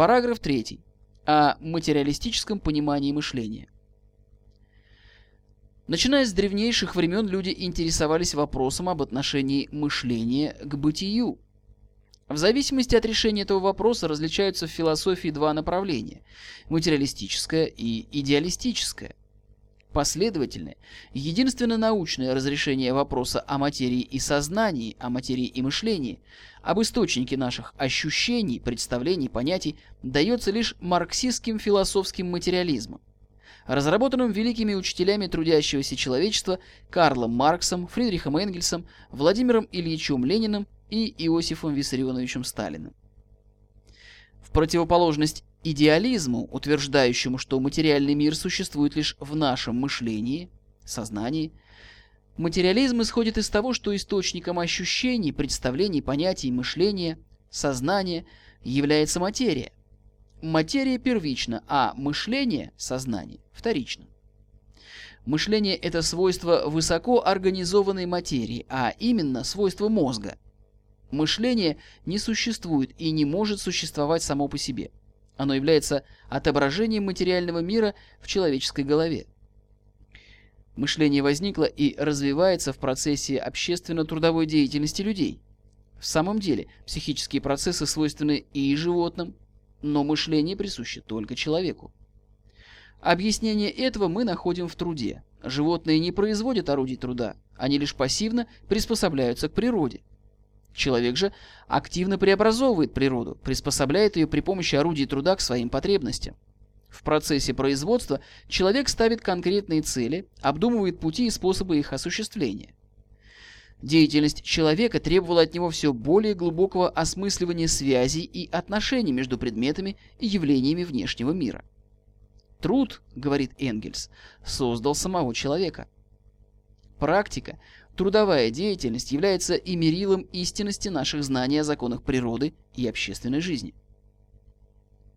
Параграф 3. О материалистическом понимании мышления. Начиная с древнейших времен люди интересовались вопросом об отношении мышления к бытию. В зависимости от решения этого вопроса различаются в философии два направления – материалистическое и идеалистическое. Последовательное, единственно научное разрешение вопроса о материи и сознании, о материи и мышлении, об источнике наших ощущений, представлений, понятий дается лишь марксистским философским материализмом разработанным великими учителями трудящегося человечества Карлом Марксом, Фридрихом Энгельсом, Владимиром Ильичем Лениным и Иосифом Виссарионовичем Сталиным. В противоположность идеализму, утверждающему, что материальный мир существует лишь в нашем мышлении, сознании, материализм исходит из того, что источником ощущений, представлений, понятий, мышления, сознания является материя. Материя первична, а мышление, сознание, вторично. Мышление – это свойство высоко организованной материи, а именно свойство мозга. Мышление не существует и не может существовать само по себе. Оно является отображением материального мира в человеческой голове. Мышление возникло и развивается в процессе общественно-трудовой деятельности людей. В самом деле, психические процессы свойственны и животным, но мышление присуще только человеку. Объяснение этого мы находим в труде. Животные не производят орудий труда, они лишь пассивно приспособляются к природе. Человек же активно преобразовывает природу, приспособляет ее при помощи орудий труда к своим потребностям. В процессе производства человек ставит конкретные цели, обдумывает пути и способы их осуществления. Деятельность человека требовала от него все более глубокого осмысливания связей и отношений между предметами и явлениями внешнего мира. Труд, говорит Энгельс, создал самого человека. Практика, трудовая деятельность является и мерилом истинности наших знаний о законах природы и общественной жизни –